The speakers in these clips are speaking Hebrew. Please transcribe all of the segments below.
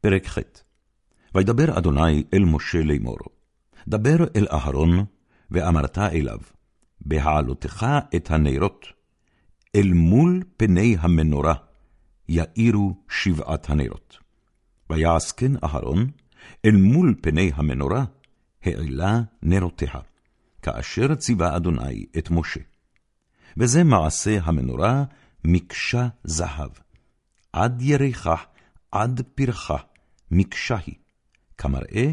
פרק ח' וידבר אדוני אל משה לאמור, דבר אל אהרון, ואמרת אליו, בהעלותך את הנרות, אל מול פני המנורה, יאירו שבעת הנרות. ויעש כן אהרון, אל מול פני המנורה, העלה נרותיה, כאשר ציווה אדוני את משה. וזה מעשה המנורה מקשה זהב, עד ירחה, עד פרחה, מקשה היא, כמראה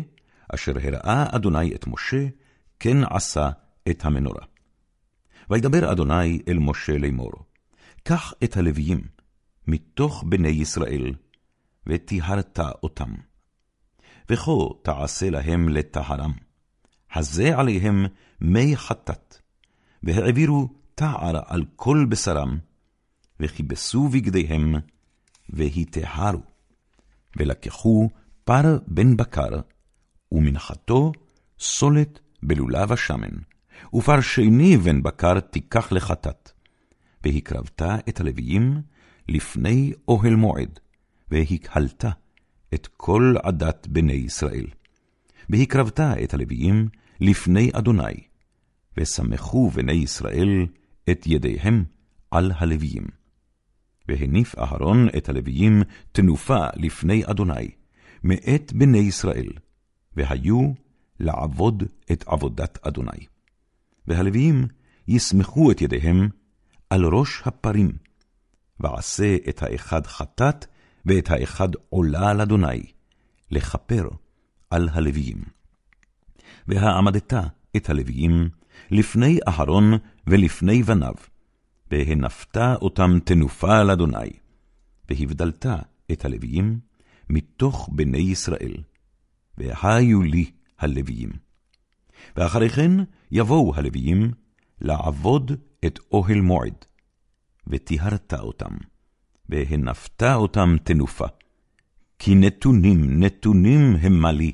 אשר הראה אדוני את משה, כן עשה את המנורה. וידבר אדוני אל משה לאמור, קח את הלוויים מתוך בני ישראל, וטיהרת אותם. וכה תעשה להם לטהרם, הזה עליהם מי חטאת, והעבירו תער על כל בשרם, וכיבסו בגדיהם, והיטהרו. ולקחו פר בן בקר, ומנחתו סולת בלולב השמן, ופר שני בן בקר תיקח לחטאת. והקרבת את הלוויים לפני אוהל מועד, והקהלת את כל עדת בני ישראל. והקרבת את הלוויים לפני אדוני, ושמחו בני ישראל את ידיהם על הלוויים. והניף אהרון את הלוויים תנופה לפני אדוני, מאת בני ישראל, והיו לעבוד את עבודת אדוני. והלוויים יסמכו את ידיהם על ראש הפרים, ועשה את האחד חטאת, ואת האחד עולה לאדוני, לכפר על הלוויים. והעמדת את הלוויים לפני אהרון ולפני בניו, והנפת אותם תנופה על אדוני, והבדלת את הלוויים מתוך בני ישראל, והיו לי הלוויים. ואחרי כן יבואו הלוויים לעבוד את אוהל מועד, וטיהרת אותם, והנפת אותם תנופה. כי נתונים, נתונים המה לי,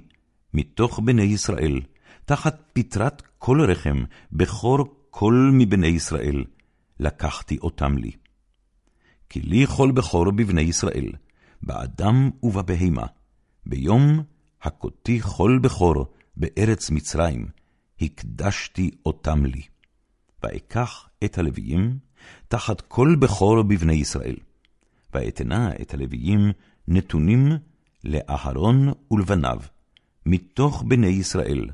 מתוך בני ישראל, תחת פטרת כל רחם, בכור כל מבני ישראל, לקחתי אותם לי. כי לי כל בכור בבני ישראל, באדם ובבהמה, ביום הכותי כל בכור בארץ מצרים, הקדשתי אותם לי. ואקח את הלוויים, תחת כל בכור בבני ישראל, ואתנה את הלוויים נתונים לאהרון ולבניו, מתוך בני ישראל,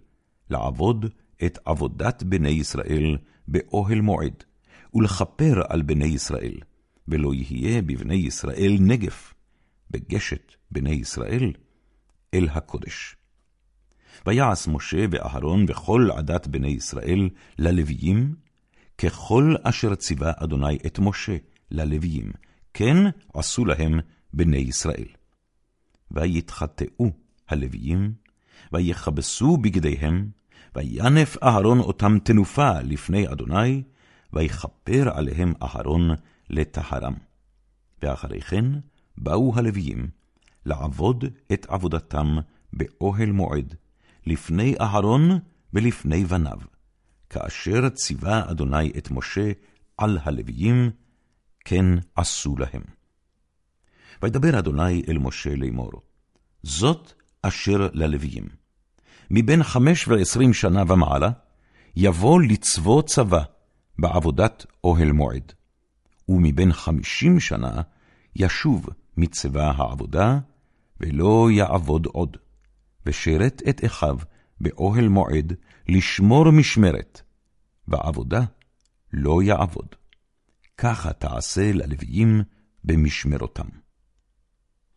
לעבוד את עבודת בני ישראל באוהל מועד, ולכפר על בני ישראל, ולא יהיה בבני ישראל נגף, בגשת בני ישראל, אל הקודש. ויעש משה ואהרון וכל עדת בני ישראל ללוויים, ככל אשר ציווה אדוני את משה ללוויים, כן עשו להם בני ישראל. ויתחטאו הלוויים, ויכבסו בגדיהם, וינף אהרון אותם תנופה לפני אדוני, ויכפר עליהם אהרון לטהרם. ואחרי כן באו הלוויים לעבוד את עבודתם באוהל מועד, לפני אהרון ולפני בניו, כאשר ציווה אדוני את משה על הלוויים, כן עשו להם. וידבר אדוני אל משה לאמור, זאת אשר ללוויים. מבין חמש ועשרים שנה ומעלה, יבוא לצבוא צבא בעבודת אוהל מועד. ומבין חמישים שנה ישוב מצבא העבודה, ולא יעבוד עוד. ושרת את אחיו באוהל מועד לשמור משמרת, בעבודה לא יעבוד. ככה תעשה ללוויים במשמרותם.